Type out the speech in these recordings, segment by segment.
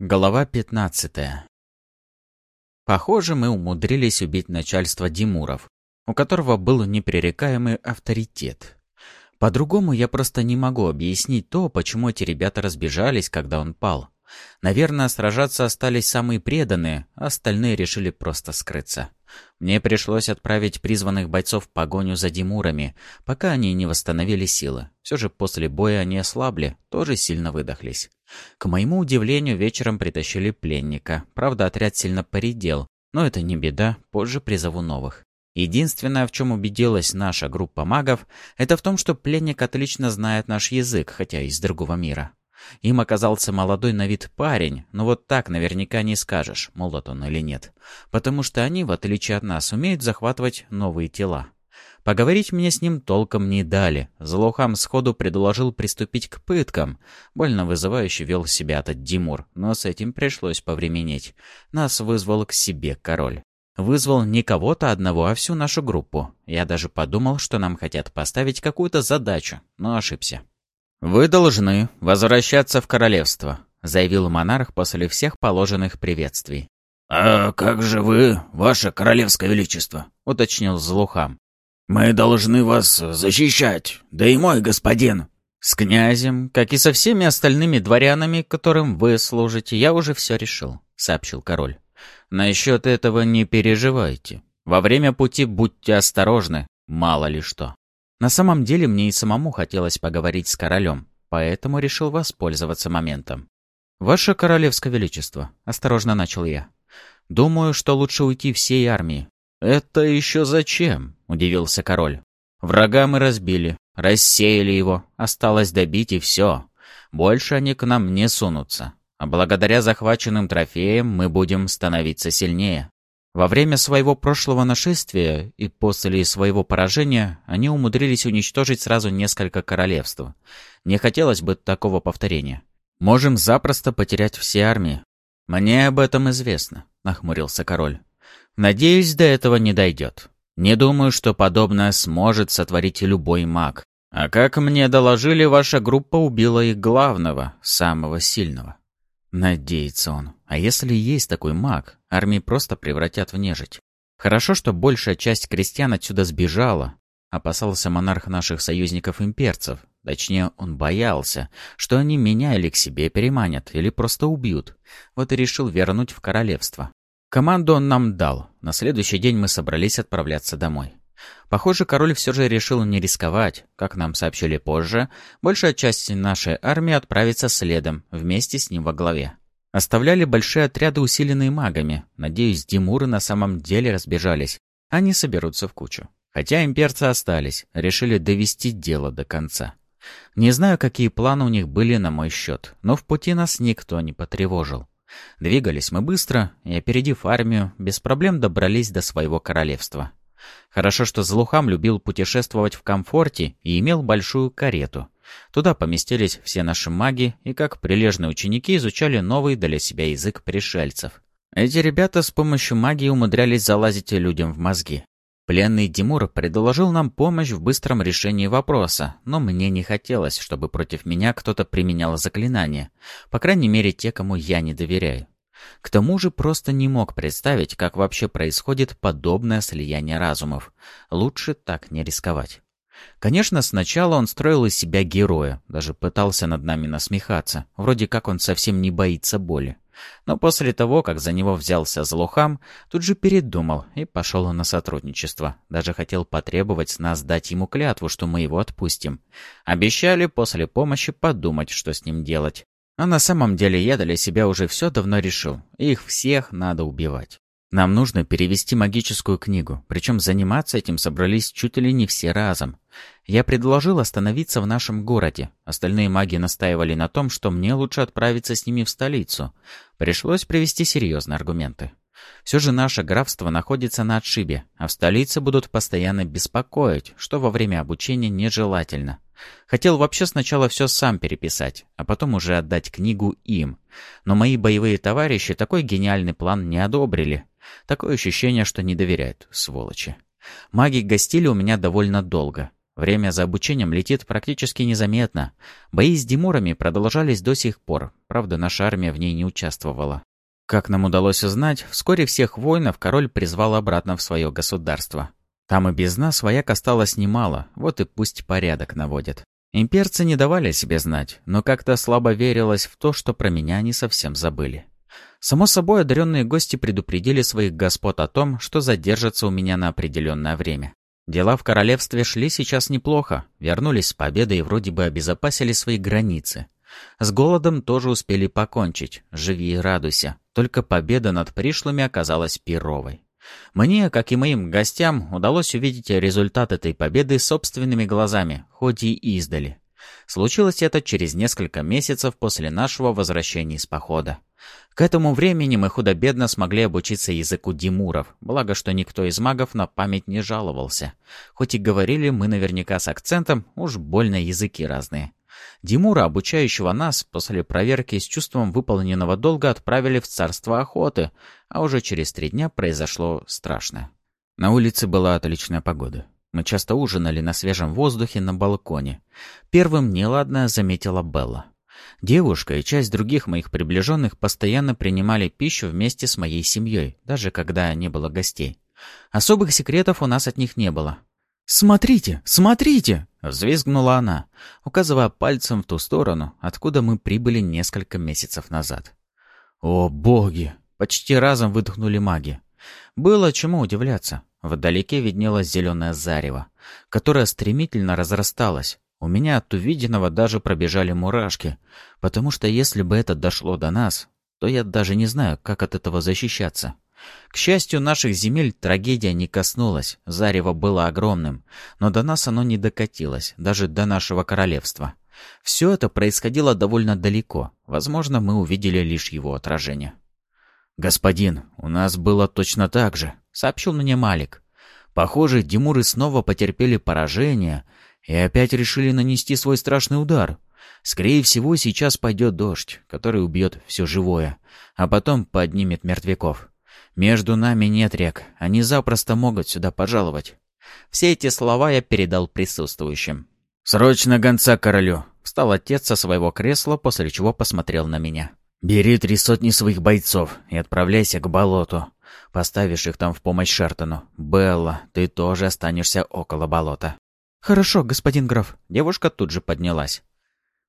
Глава 15 Похоже, мы умудрились убить начальство Димуров, у которого был непререкаемый авторитет. По-другому я просто не могу объяснить то, почему эти ребята разбежались, когда он пал. Наверное, сражаться остались самые преданные, а остальные решили просто скрыться. Мне пришлось отправить призванных бойцов в погоню за Димурами, пока они не восстановили силы. Все же после боя они ослабли, тоже сильно выдохлись. К моему удивлению, вечером притащили пленника. Правда, отряд сильно поредел, но это не беда, позже призову новых. Единственное, в чем убедилась наша группа магов, это в том, что пленник отлично знает наш язык, хотя из другого мира. Им оказался молодой на вид парень, но вот так наверняка не скажешь, молод он или нет. Потому что они, в отличие от нас, умеют захватывать новые тела. Поговорить мне с ним толком не дали. Злоухам сходу предложил приступить к пыткам. Больно вызывающе вел себя этот Димур, но с этим пришлось повременить. Нас вызвал к себе король. Вызвал не кого-то одного, а всю нашу группу. Я даже подумал, что нам хотят поставить какую-то задачу, но ошибся. «Вы должны возвращаться в королевство», — заявил монарх после всех положенных приветствий. «А как же вы, ваше королевское величество?» — уточнил Злухам. «Мы должны вас защищать, да и мой господин». «С князем, как и со всеми остальными дворянами, которым вы служите, я уже все решил», — сообщил король. «Насчет этого не переживайте. Во время пути будьте осторожны, мало ли что». На самом деле мне и самому хотелось поговорить с королем, поэтому решил воспользоваться моментом. «Ваше королевское величество», — осторожно начал я. «Думаю, что лучше уйти всей армии». «Это еще зачем?» — удивился король. «Врага мы разбили, рассеяли его, осталось добить и все. Больше они к нам не сунутся. А благодаря захваченным трофеям мы будем становиться сильнее. Во время своего прошлого нашествия и после своего поражения они умудрились уничтожить сразу несколько королевств. Не хотелось бы такого повторения. Можем запросто потерять все армии. Мне об этом известно, нахмурился король. Надеюсь, до этого не дойдет. Не думаю, что подобное сможет сотворить любой маг. А как мне доложили, ваша группа убила их главного, самого сильного. Надеется он. А если есть такой маг, армии просто превратят в нежить. Хорошо, что большая часть крестьян отсюда сбежала. Опасался монарх наших союзников-имперцев. Точнее, он боялся, что они меня или к себе переманят, или просто убьют. Вот и решил вернуть в королевство. Команду он нам дал. На следующий день мы собрались отправляться домой. Похоже, король все же решил не рисковать. Как нам сообщили позже, большая часть нашей армии отправится следом, вместе с ним во главе. Оставляли большие отряды, усиленные магами. Надеюсь, Димуры на самом деле разбежались. Они соберутся в кучу. Хотя имперцы остались, решили довести дело до конца. Не знаю, какие планы у них были на мой счет, но в пути нас никто не потревожил. Двигались мы быстро, и, опередив армию, без проблем добрались до своего королевства. Хорошо, что Злухам любил путешествовать в комфорте и имел большую карету. Туда поместились все наши маги и, как прилежные ученики, изучали новый для себя язык пришельцев. Эти ребята с помощью магии умудрялись залазить людям в мозги. Пленный Димур предложил нам помощь в быстром решении вопроса, но мне не хотелось, чтобы против меня кто-то применял заклинания, по крайней мере те, кому я не доверяю. К тому же просто не мог представить, как вообще происходит подобное слияние разумов. Лучше так не рисковать. Конечно, сначала он строил из себя героя, даже пытался над нами насмехаться, вроде как он совсем не боится боли. Но после того, как за него взялся Злухам, тут же передумал и пошел на сотрудничество. Даже хотел потребовать с нас дать ему клятву, что мы его отпустим. Обещали после помощи подумать, что с ним делать. А на самом деле я для себя уже все давно решил. Их всех надо убивать. Нам нужно перевести магическую книгу, причем заниматься этим собрались чуть ли не все разом. Я предложил остановиться в нашем городе. Остальные маги настаивали на том, что мне лучше отправиться с ними в столицу. Пришлось привести серьезные аргументы. Все же наше графство находится на отшибе, а в столице будут постоянно беспокоить, что во время обучения нежелательно. Хотел вообще сначала все сам переписать, а потом уже отдать книгу им. Но мои боевые товарищи такой гениальный план не одобрили. Такое ощущение, что не доверяют, сволочи. Маги гостили у меня довольно долго. Время за обучением летит практически незаметно. Бои с Димурами продолжались до сих пор, правда, наша армия в ней не участвовала. Как нам удалось узнать, вскоре всех воинов король призвал обратно в свое государство. Там и без нас вояк осталось немало, вот и пусть порядок наводят. Имперцы не давали себе знать, но как-то слабо верилось в то, что про меня они совсем забыли. Само собой, одаренные гости предупредили своих господ о том, что задержатся у меня на определенное время. Дела в королевстве шли сейчас неплохо, вернулись с победой и вроде бы обезопасили свои границы. С голодом тоже успели покончить, живи и радуйся, только победа над пришлыми оказалась пировой. Мне, как и моим гостям, удалось увидеть результат этой победы собственными глазами, хоть и издали. Случилось это через несколько месяцев после нашего возвращения из похода. К этому времени мы худо-бедно смогли обучиться языку димуров, благо что никто из магов на память не жаловался. Хоть и говорили мы наверняка с акцентом, уж больно языки разные. Димура, обучающего нас, после проверки с чувством выполненного долга отправили в царство охоты, а уже через три дня произошло страшное. На улице была отличная погода. Мы часто ужинали на свежем воздухе на балконе. Первым неладное заметила Белла. Девушка и часть других моих приближенных постоянно принимали пищу вместе с моей семьей, даже когда не было гостей. Особых секретов у нас от них не было. «Смотрите, смотрите!» — взвизгнула она, указывая пальцем в ту сторону, откуда мы прибыли несколько месяцев назад. «О, боги!» — почти разом выдохнули маги. Было чему удивляться. Вдалеке виднелось зеленое зарево, которое стремительно разрасталось. У меня от увиденного даже пробежали мурашки, потому что если бы это дошло до нас, то я даже не знаю, как от этого защищаться. К счастью, наших земель трагедия не коснулась, зарево было огромным, но до нас оно не докатилось, даже до нашего королевства. Все это происходило довольно далеко, возможно, мы увидели лишь его отражение. «Господин, у нас было точно так же», — сообщил мне Малик. «Похоже, Димуры снова потерпели поражение и опять решили нанести свой страшный удар. Скорее всего, сейчас пойдет дождь, который убьет все живое, а потом поднимет мертвяков. Между нами нет рек, они запросто могут сюда пожаловать. Все эти слова я передал присутствующим. «Срочно гонца королю!» — встал отец со своего кресла, после чего посмотрел на меня. «Бери три сотни своих бойцов и отправляйся к болоту. Поставишь их там в помощь Шертону. Белла, ты тоже останешься около болота». «Хорошо, господин граф». Девушка тут же поднялась.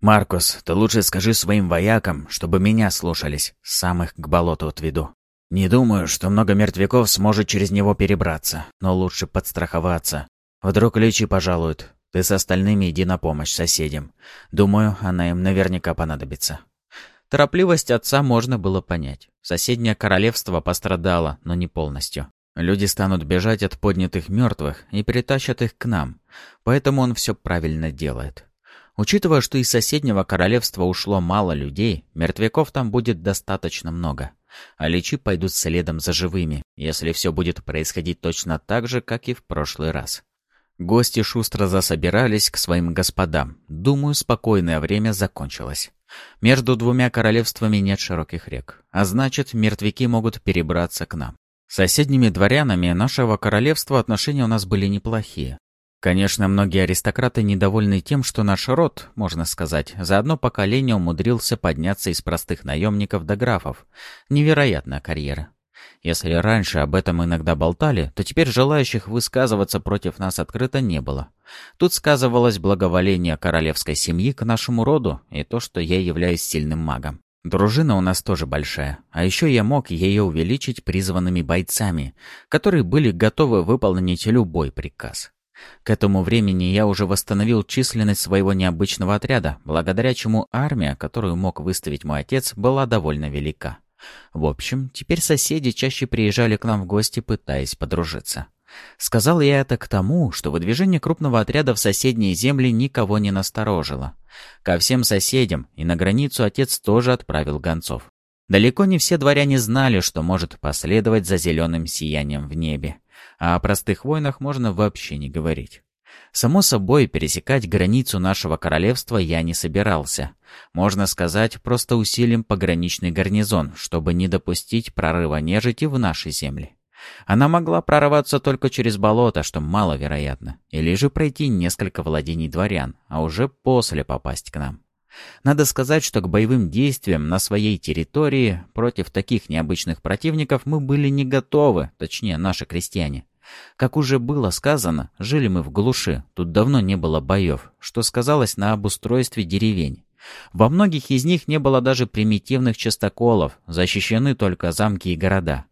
«Маркус, ты лучше скажи своим воякам, чтобы меня слушались. Сам их к болоту отведу. Не думаю, что много мертвяков сможет через него перебраться, но лучше подстраховаться. Вдруг Личи пожалуют. Ты с остальными иди на помощь соседям. Думаю, она им наверняка понадобится». Торопливость отца можно было понять. Соседнее королевство пострадало, но не полностью. Люди станут бежать от поднятых мертвых и перетащат их к нам, поэтому он все правильно делает. Учитывая, что из соседнего королевства ушло мало людей, мертвяков там будет достаточно много а личи пойдут следом за живыми, если все будет происходить точно так же, как и в прошлый раз. Гости шустро засобирались к своим господам. Думаю, спокойное время закончилось. Между двумя королевствами нет широких рек, а значит, мертвяки могут перебраться к нам. С соседними дворянами нашего королевства отношения у нас были неплохие. Конечно, многие аристократы недовольны тем, что наш род, можно сказать, за одно поколение умудрился подняться из простых наемников до графов. Невероятная карьера. Если раньше об этом иногда болтали, то теперь желающих высказываться против нас открыто не было. Тут сказывалось благоволение королевской семьи к нашему роду и то, что я являюсь сильным магом. Дружина у нас тоже большая, а еще я мог ее увеличить призванными бойцами, которые были готовы выполнить любой приказ. К этому времени я уже восстановил численность своего необычного отряда, благодаря чему армия, которую мог выставить мой отец, была довольно велика. В общем, теперь соседи чаще приезжали к нам в гости, пытаясь подружиться. Сказал я это к тому, что выдвижение крупного отряда в соседние земли никого не насторожило. Ко всем соседям и на границу отец тоже отправил гонцов. Далеко не все дворяне знали, что может последовать за зеленым сиянием в небе а о простых войнах можно вообще не говорить. Само собой, пересекать границу нашего королевства я не собирался. Можно сказать, просто усилим пограничный гарнизон, чтобы не допустить прорыва нежити в наши земли. Она могла прорваться только через болото, что маловероятно, или же пройти несколько владений дворян, а уже после попасть к нам. Надо сказать, что к боевым действиям на своей территории против таких необычных противников мы были не готовы, точнее, наши крестьяне. Как уже было сказано, жили мы в глуши, тут давно не было боев, что сказалось на обустройстве деревень. Во многих из них не было даже примитивных частоколов, защищены только замки и города.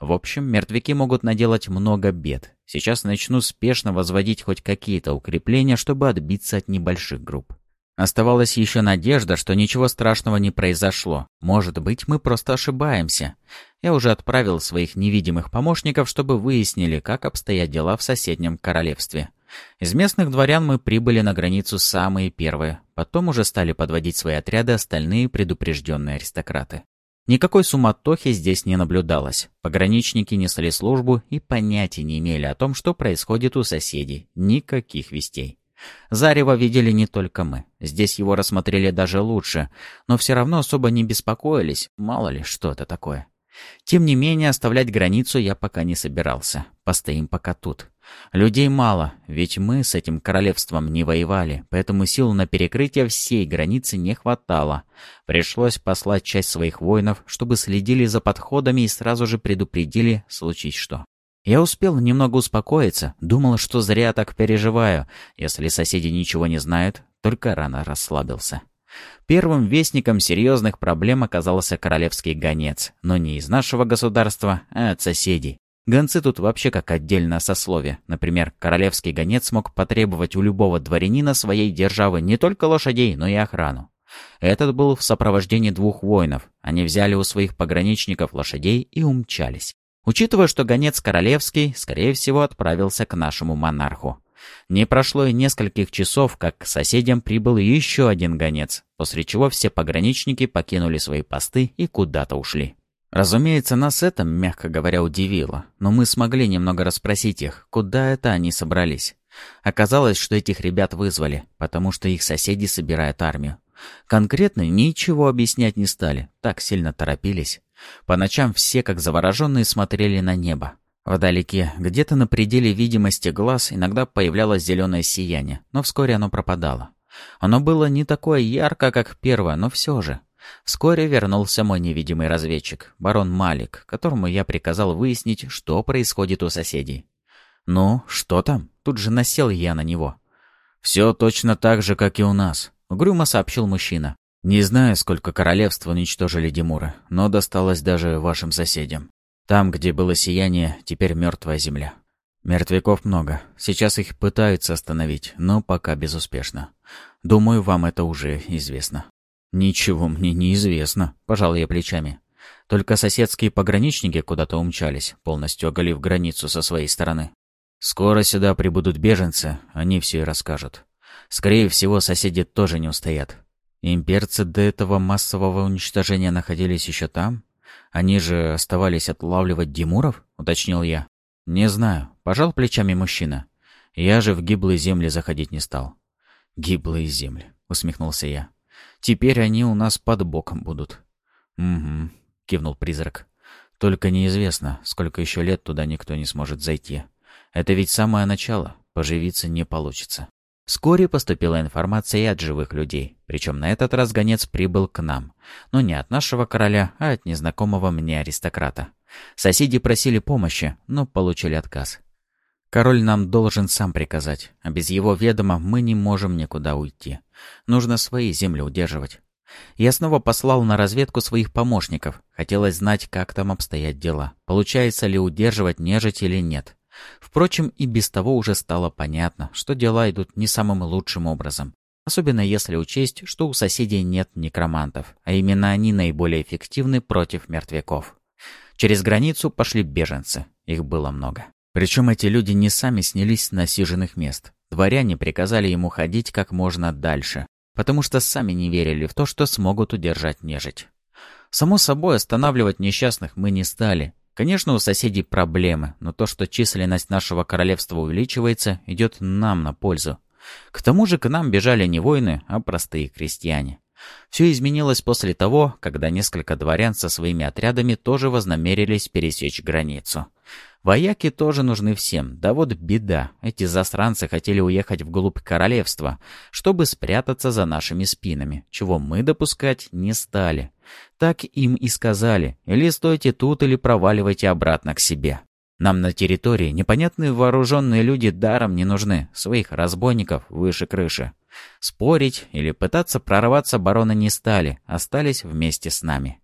В общем, мертвяки могут наделать много бед. Сейчас начну спешно возводить хоть какие-то укрепления, чтобы отбиться от небольших групп. Оставалась еще надежда, что ничего страшного не произошло. Может быть, мы просто ошибаемся. Я уже отправил своих невидимых помощников, чтобы выяснили, как обстоят дела в соседнем королевстве. Из местных дворян мы прибыли на границу самые первые. Потом уже стали подводить свои отряды остальные предупрежденные аристократы. Никакой суматохи здесь не наблюдалось. Пограничники несли службу и понятия не имели о том, что происходит у соседей. Никаких вестей. Зарево видели не только мы. Здесь его рассмотрели даже лучше, но все равно особо не беспокоились, мало ли, что это такое. Тем не менее, оставлять границу я пока не собирался. Постоим пока тут. Людей мало, ведь мы с этим королевством не воевали, поэтому сил на перекрытие всей границы не хватало. Пришлось послать часть своих воинов, чтобы следили за подходами и сразу же предупредили, случись что. Я успел немного успокоиться, думал, что зря так переживаю. Если соседи ничего не знают, только рано расслабился. Первым вестником серьезных проблем оказался королевский гонец, но не из нашего государства, а от соседей. Гонцы тут вообще как отдельное сословие. Например, королевский гонец мог потребовать у любого дворянина своей державы не только лошадей, но и охрану. Этот был в сопровождении двух воинов. Они взяли у своих пограничников лошадей и умчались. Учитывая, что гонец королевский, скорее всего, отправился к нашему монарху. Не прошло и нескольких часов, как к соседям прибыл еще один гонец, после чего все пограничники покинули свои посты и куда-то ушли. Разумеется, нас это, мягко говоря, удивило, но мы смогли немного расспросить их, куда это они собрались. Оказалось, что этих ребят вызвали, потому что их соседи собирают армию. Конкретно ничего объяснять не стали, так сильно торопились. По ночам все, как завороженные, смотрели на небо. Вдалеке, где-то на пределе видимости глаз, иногда появлялось зеленое сияние, но вскоре оно пропадало. Оно было не такое ярко, как первое, но все же. Вскоре вернулся мой невидимый разведчик, барон Малик, которому я приказал выяснить, что происходит у соседей. «Ну, что там?» Тут же насел я на него. «Все точно так же, как и у нас», — угрюмо сообщил мужчина. Не знаю, сколько королевств уничтожили Димура, но досталось даже вашим соседям. Там, где было сияние, теперь мертвая земля. Мертвяков много. Сейчас их пытаются остановить, но пока безуспешно. Думаю, вам это уже известно. Ничего мне не известно, пожал я плечами. Только соседские пограничники куда-то умчались, полностью оголив границу со своей стороны. Скоро сюда прибудут беженцы, они все и расскажут. Скорее всего, соседи тоже не устоят. Имперцы до этого массового уничтожения находились еще там? Они же оставались отлавливать Димуров? Уточнил я. Не знаю. Пожал плечами мужчина. Я же в гиблые земли заходить не стал. Гиблые земли, усмехнулся я. Теперь они у нас под боком будут. Угу, кивнул призрак. Только неизвестно, сколько еще лет туда никто не сможет зайти. Это ведь самое начало, поживиться не получится. Вскоре поступила информация и от живых людей, причем на этот раз гонец прибыл к нам, но не от нашего короля, а от незнакомого мне аристократа. Соседи просили помощи, но получили отказ. Король нам должен сам приказать, а без его ведома мы не можем никуда уйти. Нужно свои земли удерживать. Я снова послал на разведку своих помощников. Хотелось знать, как там обстоят дела. Получается ли удерживать нежить или нет. Впрочем, и без того уже стало понятно, что дела идут не самым лучшим образом. Особенно если учесть, что у соседей нет некромантов, а именно они наиболее эффективны против мертвяков. Через границу пошли беженцы, их было много. Причем эти люди не сами снялись с насиженных мест. Дворяне приказали ему ходить как можно дальше, потому что сами не верили в то, что смогут удержать нежить. Само собой, останавливать несчастных мы не стали, Конечно, у соседей проблемы, но то, что численность нашего королевства увеличивается, идет нам на пользу. К тому же к нам бежали не воины, а простые крестьяне. Все изменилось после того, когда несколько дворян со своими отрядами тоже вознамерились пересечь границу. Вояки тоже нужны всем. Да вот беда. Эти засранцы хотели уехать вглубь королевства, чтобы спрятаться за нашими спинами, чего мы допускать не стали. Так им и сказали. Или стойте тут, или проваливайте обратно к себе. Нам на территории непонятные вооруженные люди даром не нужны. Своих разбойников выше крыши. Спорить или пытаться прорваться бароны не стали, остались вместе с нами.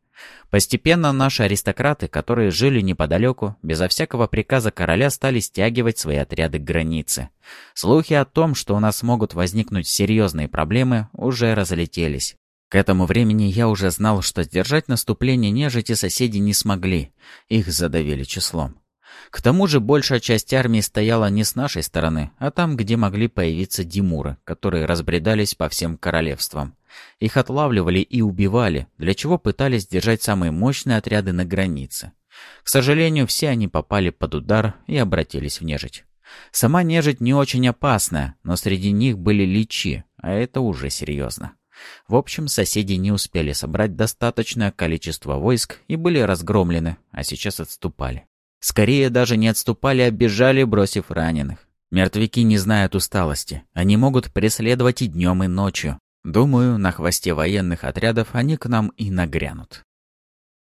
Постепенно наши аристократы, которые жили неподалеку, безо всякого приказа короля стали стягивать свои отряды к границе. Слухи о том, что у нас могут возникнуть серьезные проблемы, уже разлетелись. К этому времени я уже знал, что сдержать наступление нежити соседи не смогли, их задавили числом. К тому же большая часть армии стояла не с нашей стороны, а там, где могли появиться Димуры, которые разбредались по всем королевствам. Их отлавливали и убивали, для чего пытались держать самые мощные отряды на границе. К сожалению, все они попали под удар и обратились в нежить. Сама нежить не очень опасная, но среди них были личи, а это уже серьезно. В общем, соседи не успели собрать достаточное количество войск и были разгромлены, а сейчас отступали. Скорее даже не отступали, а бежали, бросив раненых. Мертвяки не знают усталости. Они могут преследовать и днем, и ночью. Думаю, на хвосте военных отрядов они к нам и нагрянут.